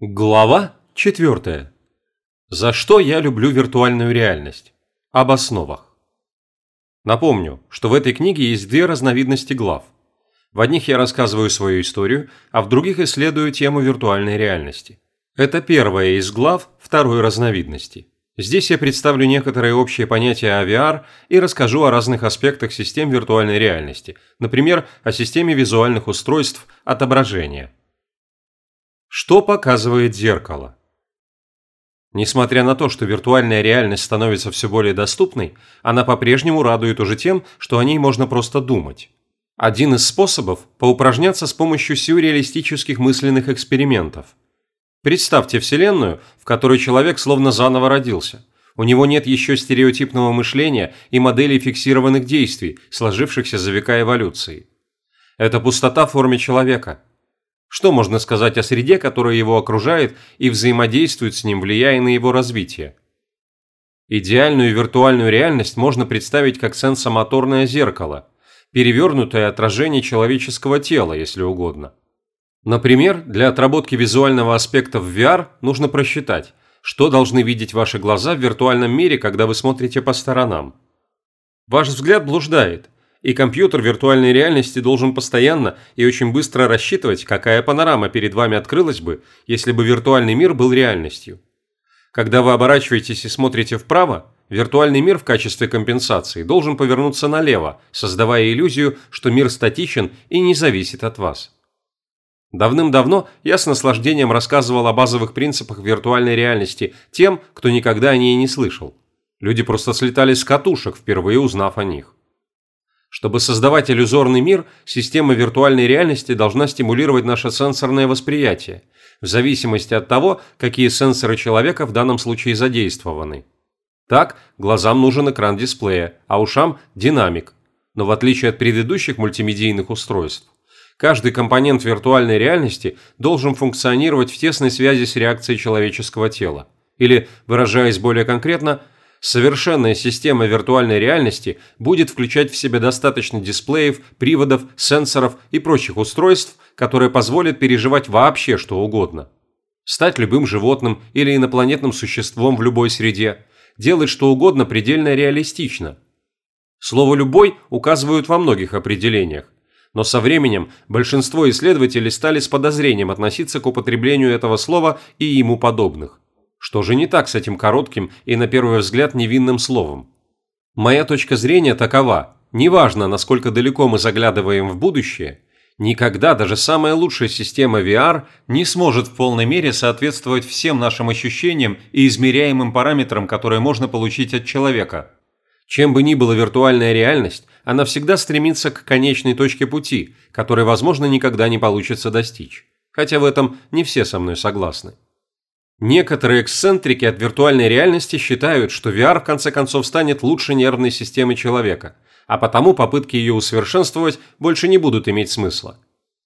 Глава 4. За что я люблю виртуальную реальность? Об основах. Напомню, что в этой книге есть две разновидности глав. В одних я рассказываю свою историю, а в других исследую тему виртуальной реальности. Это первая из глав второй разновидности. Здесь я представлю некоторые общие понятия о VR и расскажу о разных аспектах систем виртуальной реальности, например, о системе визуальных устройств отображения. Что показывает зеркало? Несмотря на то, что виртуальная реальность становится все более доступной, она по-прежнему радует уже тем, что о ней можно просто думать. Один из способов – поупражняться с помощью сюрреалистических мысленных экспериментов. Представьте Вселенную, в которой человек словно заново родился. У него нет еще стереотипного мышления и моделей фиксированных действий, сложившихся за века эволюции. Это пустота в форме человека – что можно сказать о среде, которая его окружает и взаимодействует с ним, влияя на его развитие? Идеальную виртуальную реальность можно представить как сенсомоторное зеркало, перевернутое отражение человеческого тела, если угодно. Например, для отработки визуального аспекта в VR нужно просчитать, что должны видеть ваши глаза в виртуальном мире, когда вы смотрите по сторонам. Ваш взгляд блуждает, и компьютер виртуальной реальности должен постоянно и очень быстро рассчитывать, какая панорама перед вами открылась бы, если бы виртуальный мир был реальностью. Когда вы оборачиваетесь и смотрите вправо, виртуальный мир в качестве компенсации должен повернуться налево, создавая иллюзию, что мир статичен и не зависит от вас. Давным-давно я с наслаждением рассказывал о базовых принципах виртуальной реальности тем, кто никогда о ней не слышал. Люди просто слетали с катушек, впервые узнав о них. Чтобы создавать иллюзорный мир, система виртуальной реальности должна стимулировать наше сенсорное восприятие, в зависимости от того, какие сенсоры человека в данном случае задействованы. Так, глазам нужен экран дисплея, а ушам – динамик. Но в отличие от предыдущих мультимедийных устройств, каждый компонент виртуальной реальности должен функционировать в тесной связи с реакцией человеческого тела. Или, выражаясь более конкретно – Совершенная система виртуальной реальности будет включать в себя достаточно дисплеев, приводов, сенсоров и прочих устройств, которые позволят переживать вообще что угодно. Стать любым животным или инопланетным существом в любой среде, делать что угодно предельно реалистично. Слово «любой» указывают во многих определениях, но со временем большинство исследователей стали с подозрением относиться к употреблению этого слова и ему подобных. Что же не так с этим коротким и, на первый взгляд, невинным словом? Моя точка зрения такова. Неважно, насколько далеко мы заглядываем в будущее, никогда даже самая лучшая система VR не сможет в полной мере соответствовать всем нашим ощущениям и измеряемым параметрам, которые можно получить от человека. Чем бы ни была виртуальная реальность, она всегда стремится к конечной точке пути, которой, возможно, никогда не получится достичь. Хотя в этом не все со мной согласны. Некоторые эксцентрики от виртуальной реальности считают, что VR в конце концов станет лучше нервной системы человека, а потому попытки ее усовершенствовать больше не будут иметь смысла.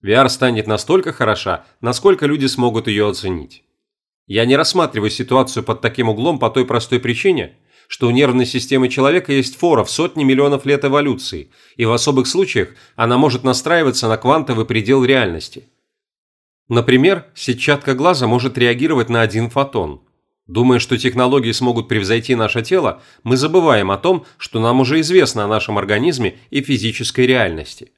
VR станет настолько хороша, насколько люди смогут ее оценить. Я не рассматриваю ситуацию под таким углом по той простой причине, что у нервной системы человека есть фора в сотни миллионов лет эволюции, и в особых случаях она может настраиваться на квантовый предел реальности – Например, сетчатка глаза может реагировать на один фотон. Думая, что технологии смогут превзойти наше тело, мы забываем о том, что нам уже известно о нашем организме и физической реальности.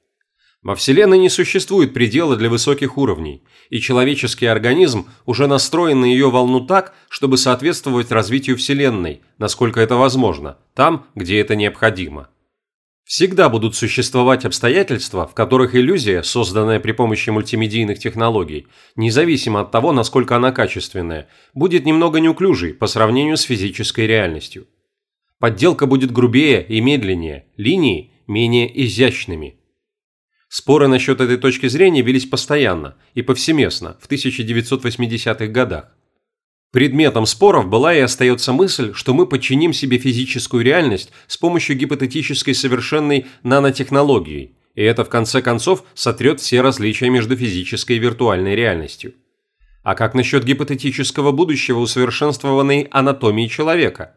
Во Вселенной не существует предела для высоких уровней, и человеческий организм уже настроен на ее волну так, чтобы соответствовать развитию Вселенной, насколько это возможно, там, где это необходимо. Всегда будут существовать обстоятельства, в которых иллюзия, созданная при помощи мультимедийных технологий, независимо от того, насколько она качественная, будет немного неуклюжей по сравнению с физической реальностью. Подделка будет грубее и медленнее, линии менее изящными. Споры насчет этой точки зрения велись постоянно и повсеместно в 1980-х годах. Предметом споров была и остается мысль, что мы подчиним себе физическую реальность с помощью гипотетической совершенной нанотехнологии, и это в конце концов сотрет все различия между физической и виртуальной реальностью. А как насчет гипотетического будущего усовершенствованной анатомии человека?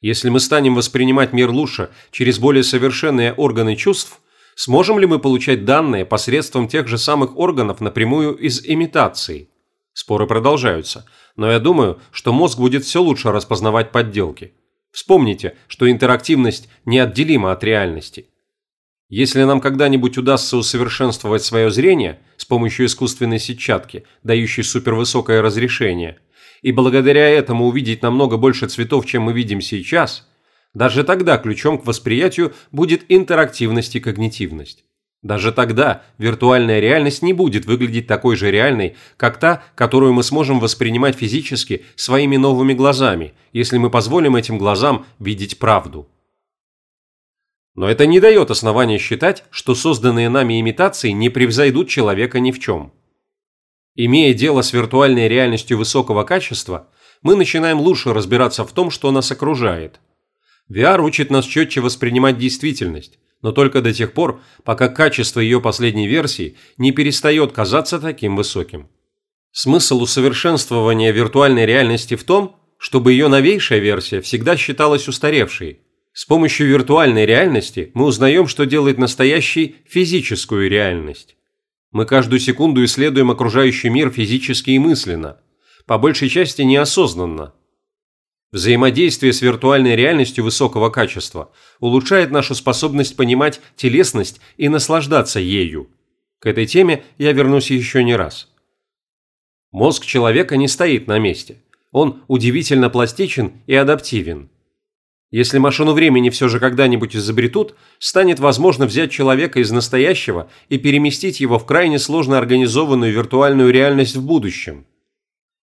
Если мы станем воспринимать мир лучше через более совершенные органы чувств, сможем ли мы получать данные посредством тех же самых органов напрямую из имитации? Споры продолжаются, но я думаю, что мозг будет все лучше распознавать подделки. Вспомните, что интерактивность неотделима от реальности. Если нам когда-нибудь удастся усовершенствовать свое зрение с помощью искусственной сетчатки, дающей супервысокое разрешение, и благодаря этому увидеть намного больше цветов, чем мы видим сейчас, даже тогда ключом к восприятию будет интерактивность и когнитивность. Даже тогда виртуальная реальность не будет выглядеть такой же реальной, как та, которую мы сможем воспринимать физически своими новыми глазами, если мы позволим этим глазам видеть правду. Но это не дает основания считать, что созданные нами имитации не превзойдут человека ни в чем. Имея дело с виртуальной реальностью высокого качества, мы начинаем лучше разбираться в том, что нас окружает. VR учит нас четче воспринимать действительность, но только до тех пор, пока качество ее последней версии не перестает казаться таким высоким. Смысл усовершенствования виртуальной реальности в том, чтобы ее новейшая версия всегда считалась устаревшей. С помощью виртуальной реальности мы узнаем, что делает настоящей физическую реальность. Мы каждую секунду исследуем окружающий мир физически и мысленно, по большей части неосознанно, Взаимодействие с виртуальной реальностью высокого качества улучшает нашу способность понимать телесность и наслаждаться ею. К этой теме я вернусь еще не раз. Мозг человека не стоит на месте. Он удивительно пластичен и адаптивен. Если машину времени все же когда-нибудь изобретут, станет возможно взять человека из настоящего и переместить его в крайне сложно организованную виртуальную реальность в будущем.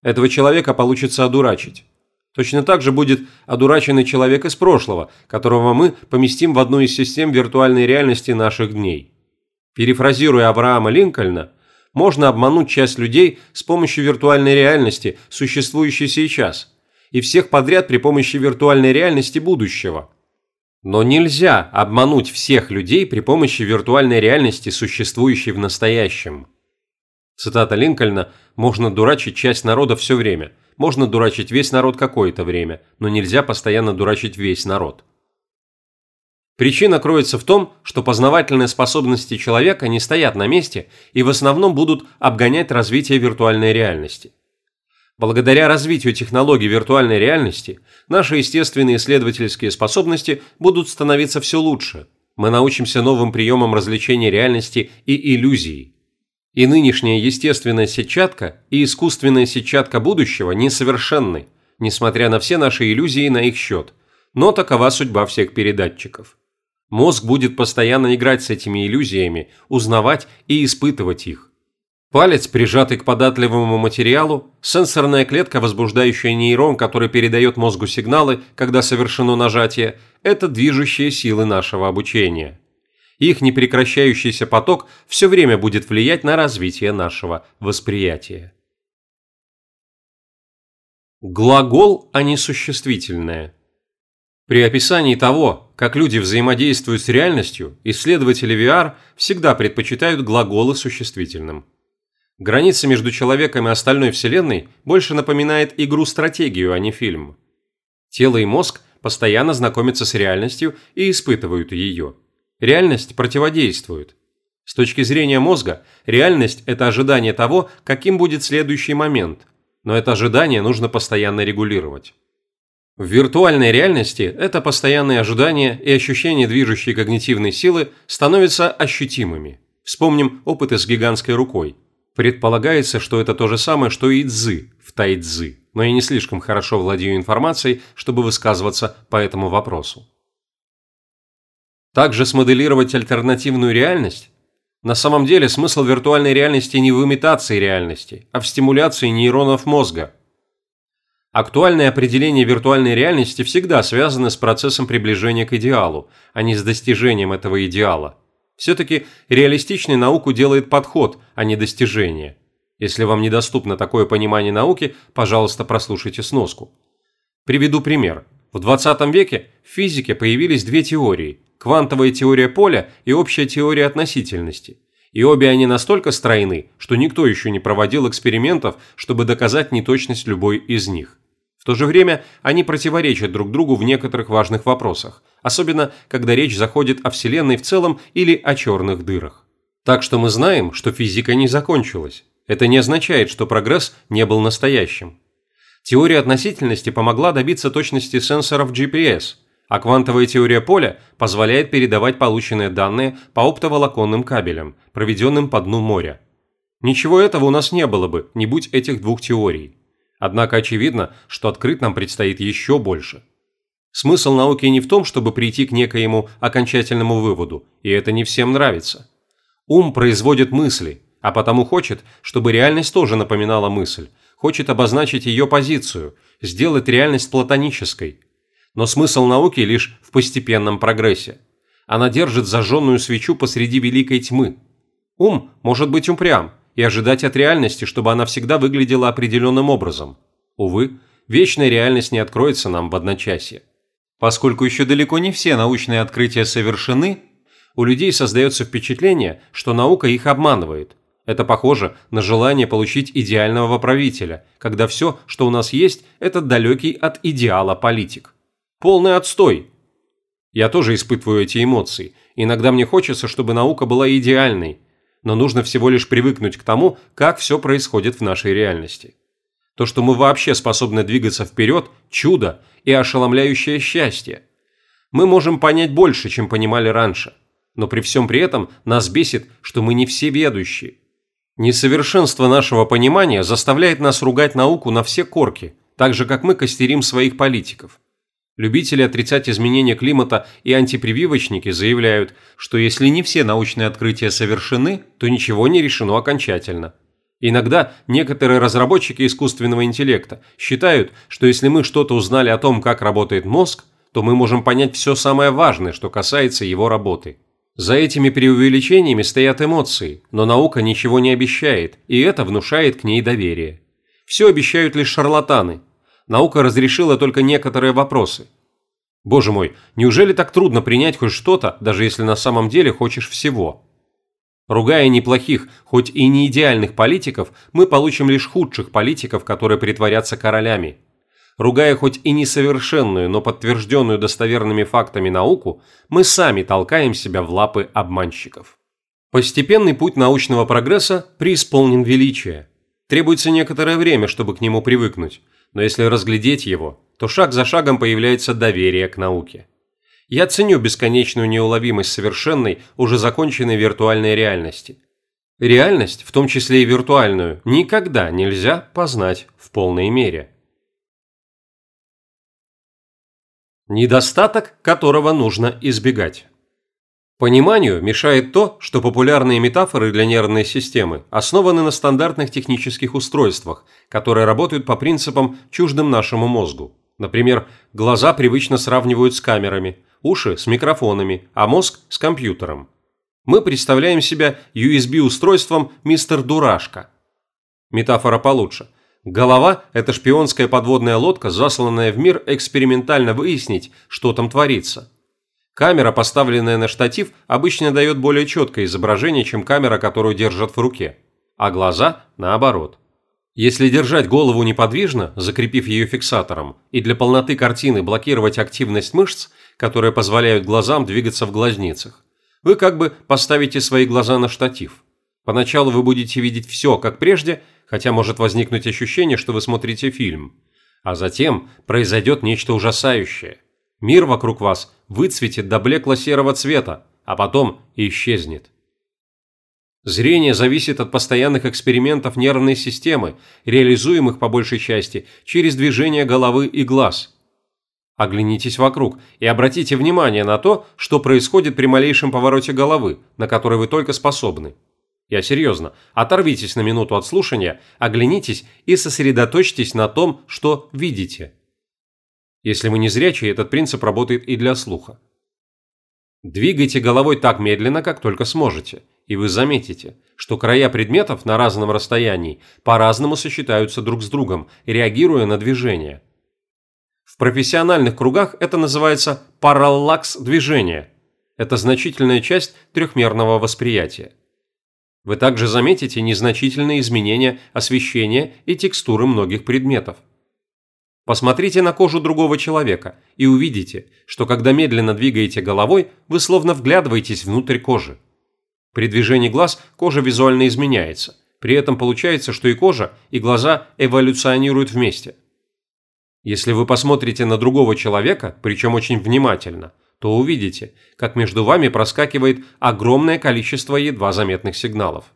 Этого человека получится одурачить. Точно так же будет одураченный человек из прошлого, которого мы поместим в одну из систем виртуальной реальности наших дней. Перефразируя Авраама Линкольна, можно обмануть часть людей с помощью виртуальной реальности, существующей сейчас, и всех подряд при помощи виртуальной реальности будущего. Но нельзя обмануть всех людей при помощи виртуальной реальности, существующей в настоящем. Цитата Линкольна «Можно дурачить часть народа все время», можно дурачить весь народ какое-то время, но нельзя постоянно дурачить весь народ. Причина кроется в том, что познавательные способности человека не стоят на месте и в основном будут обгонять развитие виртуальной реальности. Благодаря развитию технологий виртуальной реальности, наши естественные исследовательские способности будут становиться все лучше. Мы научимся новым приемам развлечения реальности и иллюзий. И нынешняя естественная сетчатка и искусственная сетчатка будущего несовершенны, несмотря на все наши иллюзии на их счет. Но такова судьба всех передатчиков. Мозг будет постоянно играть с этими иллюзиями, узнавать и испытывать их. Палец, прижатый к податливому материалу, сенсорная клетка, возбуждающая нейрон, который передает мозгу сигналы, когда совершено нажатие – это движущие силы нашего обучения их непрекращающийся поток все время будет влиять на развитие нашего восприятия. Глагол, а не существительное. При описании того, как люди взаимодействуют с реальностью, исследователи VR всегда предпочитают глаголы существительным. Граница между человеком и остальной Вселенной больше напоминает игру-стратегию, а не фильм. Тело и мозг постоянно знакомятся с реальностью и испытывают ее. Реальность противодействует. С точки зрения мозга, реальность – это ожидание того, каким будет следующий момент, но это ожидание нужно постоянно регулировать. В виртуальной реальности это постоянное ожидание и ощущение движущей когнитивной силы становятся ощутимыми. Вспомним опыты с гигантской рукой. Предполагается, что это то же самое, что и цзы в тайцзы, но я не слишком хорошо владею информацией, чтобы высказываться по этому вопросу. Также смоделировать альтернативную реальность? На самом деле смысл виртуальной реальности не в имитации реальности, а в стимуляции нейронов мозга. Актуальное определение виртуальной реальности всегда связано с процессом приближения к идеалу, а не с достижением этого идеала. Все-таки реалистичной науку делает подход, а не достижение. Если вам недоступно такое понимание науки, пожалуйста, прослушайте сноску. Приведу пример. В 20 веке в физике появились две теории квантовая теория поля и общая теория относительности. И обе они настолько стройны, что никто еще не проводил экспериментов, чтобы доказать неточность любой из них. В то же время они противоречат друг другу в некоторых важных вопросах, особенно когда речь заходит о Вселенной в целом или о черных дырах. Так что мы знаем, что физика не закончилась. Это не означает, что прогресс не был настоящим. Теория относительности помогла добиться точности сенсоров GPS, а квантовая теория поля позволяет передавать полученные данные по оптоволоконным кабелям, проведенным по дну моря. Ничего этого у нас не было бы, не будь этих двух теорий. Однако очевидно, что открыть нам предстоит еще больше. Смысл науки не в том, чтобы прийти к некоему окончательному выводу, и это не всем нравится. Ум производит мысли, а потому хочет, чтобы реальность тоже напоминала мысль, хочет обозначить ее позицию, сделать реальность платонической. Но смысл науки лишь в постепенном прогрессе. Она держит зажженную свечу посреди великой тьмы. Ум может быть упрям и ожидать от реальности, чтобы она всегда выглядела определенным образом. Увы, вечная реальность не откроется нам в одночасье. Поскольку еще далеко не все научные открытия совершены, у людей создается впечатление, что наука их обманывает. Это похоже на желание получить идеального правителя, когда все, что у нас есть, это далекий от идеала политик. Полный отстой. Я тоже испытываю эти эмоции. Иногда мне хочется, чтобы наука была идеальной, но нужно всего лишь привыкнуть к тому, как все происходит в нашей реальности. То, что мы вообще способны двигаться вперед – чудо и ошеломляющее счастье. Мы можем понять больше, чем понимали раньше. Но при всем при этом нас бесит, что мы не всеведущие. Несовершенство нашего понимания заставляет нас ругать науку на все корки, так же, как мы костерим своих политиков. Любители отрицать изменения климата и антипрививочники заявляют, что если не все научные открытия совершены, то ничего не решено окончательно. Иногда некоторые разработчики искусственного интеллекта считают, что если мы что-то узнали о том, как работает мозг, то мы можем понять все самое важное, что касается его работы. За этими преувеличениями стоят эмоции, но наука ничего не обещает, и это внушает к ней доверие. Все обещают лишь шарлатаны. Наука разрешила только некоторые вопросы. Боже мой, неужели так трудно принять хоть что-то, даже если на самом деле хочешь всего? Ругая неплохих, хоть и не идеальных политиков, мы получим лишь худших политиков, которые притворятся королями. Ругая хоть и несовершенную, но подтвержденную достоверными фактами науку, мы сами толкаем себя в лапы обманщиков. Постепенный путь научного прогресса преисполнен величия. Требуется некоторое время, чтобы к нему привыкнуть, но если разглядеть его, то шаг за шагом появляется доверие к науке. Я ценю бесконечную неуловимость совершенной, уже законченной виртуальной реальности. Реальность, в том числе и виртуальную, никогда нельзя познать в полной мере. Недостаток, которого нужно избегать. Пониманию мешает то, что популярные метафоры для нервной системы основаны на стандартных технических устройствах, которые работают по принципам, чуждым нашему мозгу. Например, глаза привычно сравнивают с камерами – уши с микрофонами, а мозг с компьютером. Мы представляем себя USB-устройством мистер Дурашка. Метафора получше. Голова – это шпионская подводная лодка, засланная в мир экспериментально выяснить, что там творится. Камера, поставленная на штатив, обычно дает более четкое изображение, чем камера, которую держат в руке. А глаза – наоборот. Если держать голову неподвижно, закрепив ее фиксатором, и для полноты картины блокировать активность мышц, которые позволяют глазам двигаться в глазницах, вы как бы поставите свои глаза на штатив. Поначалу вы будете видеть все, как прежде, хотя может возникнуть ощущение, что вы смотрите фильм. А затем произойдет нечто ужасающее. Мир вокруг вас выцветит до блекло-серого цвета, а потом исчезнет. Зрение зависит от постоянных экспериментов нервной системы, реализуемых по большей части через движение головы и глаз. Оглянитесь вокруг и обратите внимание на то, что происходит при малейшем повороте головы, на который вы только способны. Я серьезно, оторвитесь на минуту от слушания, оглянитесь и сосредоточьтесь на том, что видите. Если вы не зрячие, этот принцип работает и для слуха. Двигайте головой так медленно, как только сможете – и вы заметите, что края предметов на разном расстоянии по-разному сочетаются друг с другом, реагируя на движение. В профессиональных кругах это называется параллакс движения. Это значительная часть трехмерного восприятия. Вы также заметите незначительные изменения освещения и текстуры многих предметов. Посмотрите на кожу другого человека и увидите, что когда медленно двигаете головой, вы словно вглядываетесь внутрь кожи. При движении глаз кожа визуально изменяется. При этом получается, что и кожа, и глаза эволюционируют вместе. Если вы посмотрите на другого человека, причем очень внимательно, то увидите, как между вами проскакивает огромное количество едва заметных сигналов.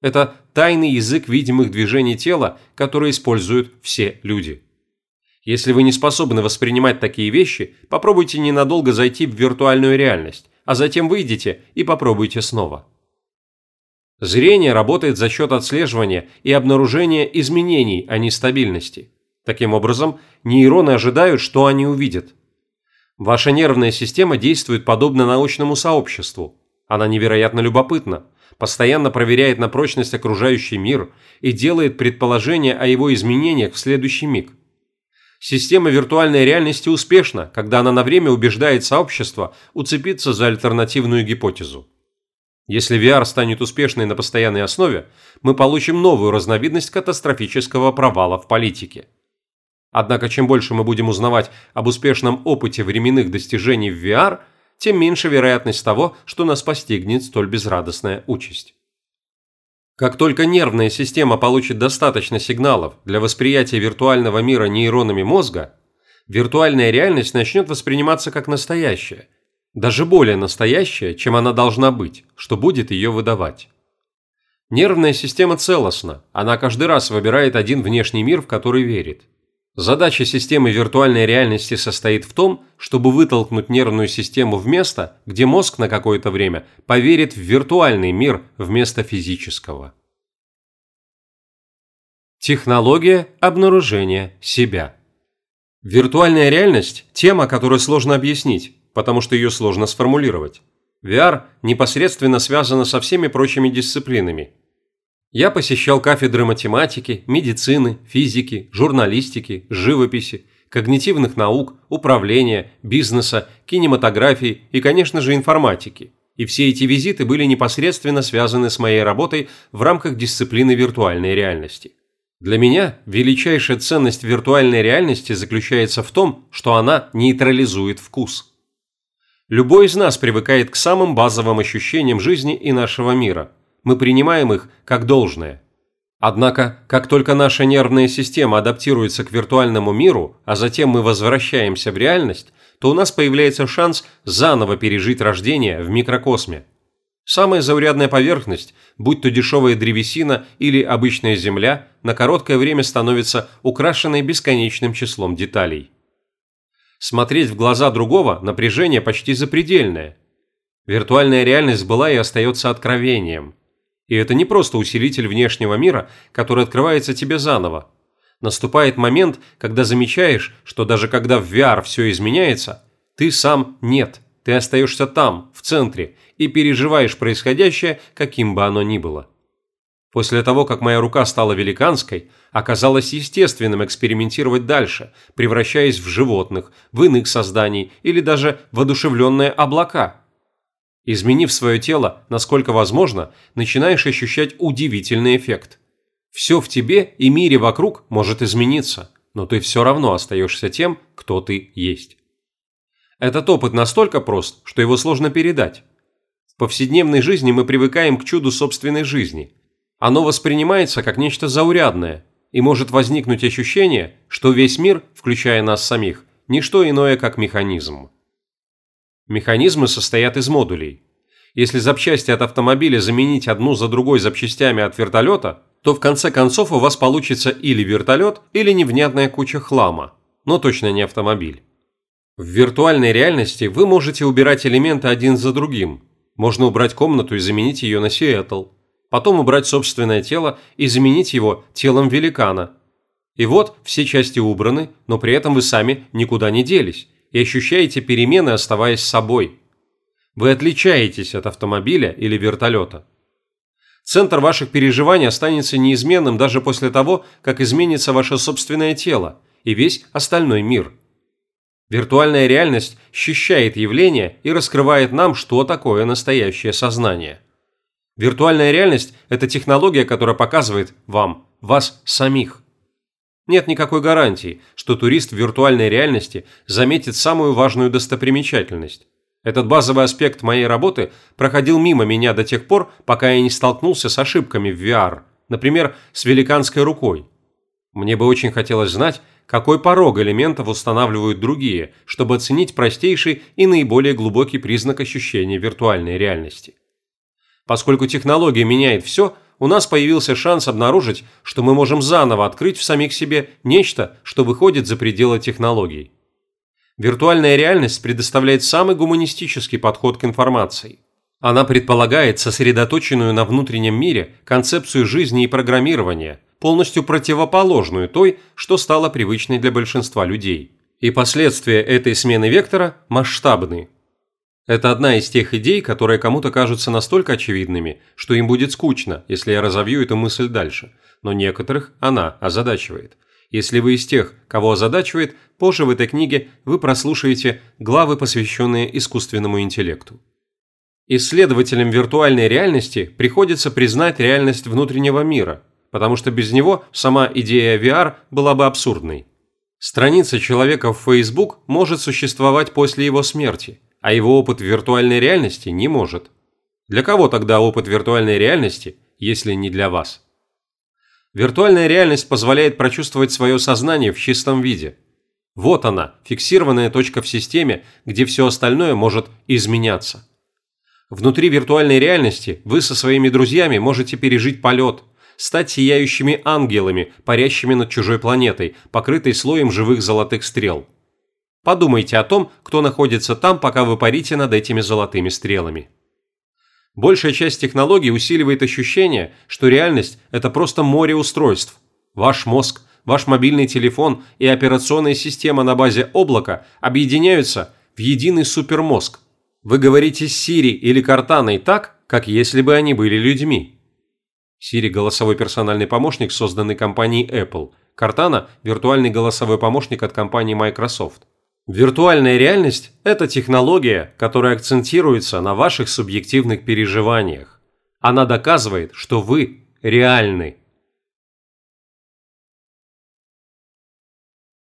Это тайный язык видимых движений тела, который используют все люди. Если вы не способны воспринимать такие вещи, попробуйте ненадолго зайти в виртуальную реальность, а затем выйдите и попробуйте снова. Зрение работает за счет отслеживания и обнаружения изменений, а не стабильности. Таким образом, нейроны ожидают, что они увидят. Ваша нервная система действует подобно научному сообществу. Она невероятно любопытна, постоянно проверяет на прочность окружающий мир и делает предположения о его изменениях в следующий миг. Система виртуальной реальности успешна, когда она на время убеждает сообщество уцепиться за альтернативную гипотезу. Если VR станет успешной на постоянной основе, мы получим новую разновидность катастрофического провала в политике. Однако чем больше мы будем узнавать об успешном опыте временных достижений в VR, тем меньше вероятность того, что нас постигнет столь безрадостная участь. Как только нервная система получит достаточно сигналов для восприятия виртуального мира нейронами мозга, виртуальная реальность начнет восприниматься как настоящая, даже более настоящая, чем она должна быть, что будет ее выдавать. Нервная система целостна, она каждый раз выбирает один внешний мир, в который верит. Задача системы виртуальной реальности состоит в том, чтобы вытолкнуть нервную систему в место, где мозг на какое-то время поверит в виртуальный мир вместо физического. Технология обнаружения себя. Виртуальная реальность – тема, которую сложно объяснить, потому что ее сложно сформулировать. VR непосредственно связана со всеми прочими дисциплинами, я посещал кафедры математики, медицины, физики, журналистики, живописи, когнитивных наук, управления, бизнеса, кинематографии и, конечно же, информатики. И все эти визиты были непосредственно связаны с моей работой в рамках дисциплины виртуальной реальности. Для меня величайшая ценность виртуальной реальности заключается в том, что она нейтрализует вкус. Любой из нас привыкает к самым базовым ощущениям жизни и нашего мира – мы принимаем их как должное. Однако, как только наша нервная система адаптируется к виртуальному миру, а затем мы возвращаемся в реальность, то у нас появляется шанс заново пережить рождение в микрокосме. Самая заурядная поверхность, будь то дешевая древесина или обычная земля, на короткое время становится украшенной бесконечным числом деталей. Смотреть в глаза другого напряжение почти запредельное. Виртуальная реальность была и остается откровением – и это не просто усилитель внешнего мира, который открывается тебе заново. Наступает момент, когда замечаешь, что даже когда в VR все изменяется, ты сам нет, ты остаешься там, в центре, и переживаешь происходящее, каким бы оно ни было. После того, как моя рука стала великанской, оказалось естественным экспериментировать дальше, превращаясь в животных, в иных созданий или даже в одушевленные облака – Изменив свое тело, насколько возможно, начинаешь ощущать удивительный эффект. Все в тебе и мире вокруг может измениться, но ты все равно остаешься тем, кто ты есть. Этот опыт настолько прост, что его сложно передать. В повседневной жизни мы привыкаем к чуду собственной жизни. Оно воспринимается как нечто заурядное, и может возникнуть ощущение, что весь мир, включая нас самих, не что иное, как механизм. Механизмы состоят из модулей. Если запчасти от автомобиля заменить одну за другой запчастями от вертолета, то в конце концов у вас получится или вертолет, или невнятная куча хлама, но точно не автомобиль. В виртуальной реальности вы можете убирать элементы один за другим. Можно убрать комнату и заменить ее на Сиэтл. Потом убрать собственное тело и заменить его телом великана. И вот все части убраны, но при этом вы сами никуда не делись и ощущаете перемены, оставаясь собой. Вы отличаетесь от автомобиля или вертолета. Центр ваших переживаний останется неизменным даже после того, как изменится ваше собственное тело и весь остальной мир. Виртуальная реальность счищает явления и раскрывает нам, что такое настоящее сознание. Виртуальная реальность – это технология, которая показывает вам, вас самих. Нет никакой гарантии, что турист в виртуальной реальности заметит самую важную достопримечательность. Этот базовый аспект моей работы проходил мимо меня до тех пор, пока я не столкнулся с ошибками в VR, например, с великанской рукой. Мне бы очень хотелось знать, какой порог элементов устанавливают другие, чтобы оценить простейший и наиболее глубокий признак ощущения виртуальной реальности. Поскольку технология меняет все, у нас появился шанс обнаружить, что мы можем заново открыть в самих себе нечто, что выходит за пределы технологий. Виртуальная реальность предоставляет самый гуманистический подход к информации. Она предполагает сосредоточенную на внутреннем мире концепцию жизни и программирования, полностью противоположную той, что стало привычной для большинства людей. И последствия этой смены вектора масштабны. Это одна из тех идей, которые кому-то кажутся настолько очевидными, что им будет скучно, если я разовью эту мысль дальше, но некоторых она озадачивает. Если вы из тех, кого озадачивает, позже в этой книге вы прослушаете главы, посвященные искусственному интеллекту. Исследователям виртуальной реальности приходится признать реальность внутреннего мира, потому что без него сама идея VR была бы абсурдной. Страница человека в Facebook может существовать после его смерти, а его опыт виртуальной реальности не может. Для кого тогда опыт виртуальной реальности, если не для вас? Виртуальная реальность позволяет прочувствовать свое сознание в чистом виде. Вот она, фиксированная точка в системе, где все остальное может изменяться. Внутри виртуальной реальности вы со своими друзьями можете пережить полет, стать сияющими ангелами, парящими над чужой планетой, покрытой слоем живых золотых стрел – Подумайте о том, кто находится там, пока вы парите над этими золотыми стрелами. Большая часть технологий усиливает ощущение, что реальность – это просто море устройств. Ваш мозг, ваш мобильный телефон и операционная система на базе облака объединяются в единый супермозг. Вы говорите с Siri или Картаной так, как если бы они были людьми. Siri – голосовой персональный помощник, созданный компанией Apple. Картана – виртуальный голосовой помощник от компании Microsoft. Виртуальная реальность – это технология, которая акцентируется на ваших субъективных переживаниях. Она доказывает, что вы реальны.